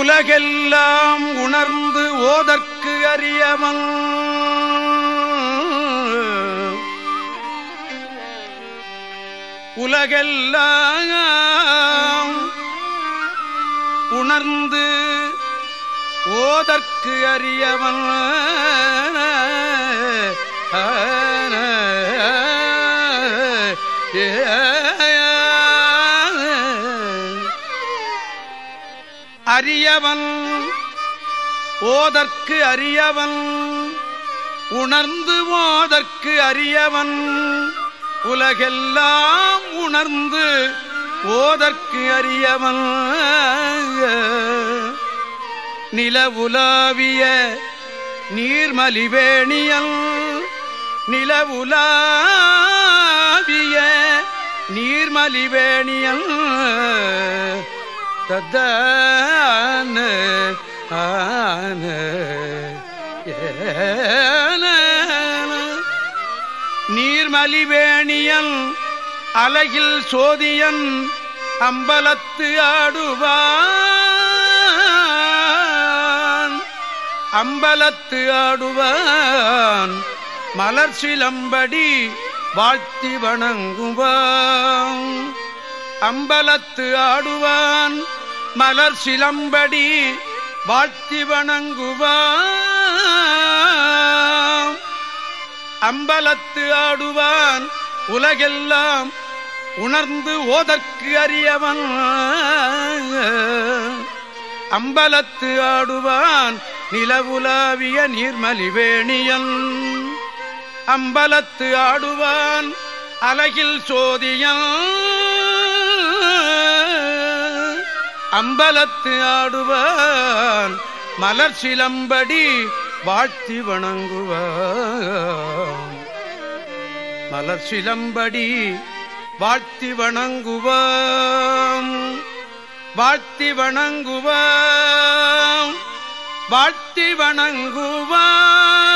உலகெல்லாம் உணர்ந்து ஓதற்கு அறியவன். உலகெல்லாம் உணர்ந்து ஓதற்கு அறியவன். ஏ அறியவன். ஓதற்கு அறியவன். உணர்ந்து ஓதற்கு அறியவன். உலகெல்லாம் உணர்ந்து ஓதற்கு அறியவன். நிலவுலாவிய நீர்மலிவேணியல். நிலவுலாவிய நீர்மலிவேணியல். தத்தான ஆன நீர்மலிவேணியன் அலகில் சோதியன் அம்பலத்து ஆடுவான். அம்பலத்து ஆடுவான். மலர் சிலம்படி வாழ்த்தி வணங்குவான். அம்பலத்து ஆடுவான் மலர் சிலம்படி வாழ்த்தி வணங்குவான். அம்பலத்து ஆடுவான் உலகெல்லாம் உணர்ந்து ஓதற்கு அறியவன். அம்பலத்து ஆடுவான் நிலவுலாவிய நீர்மலிவேணியன். அம்பலத்து ஆடுவான் அலகில் சோதியான். அம்பலத்து ஆடுவான் மலர் சிலம்படி வாழ்த்தி வணங்குவான். மலர் சிலம்படி வாழ்த்தி வணங்குவாம் வாழ்த்தி வணங்குவாம் வாழ்த்தி வணங்குவாம்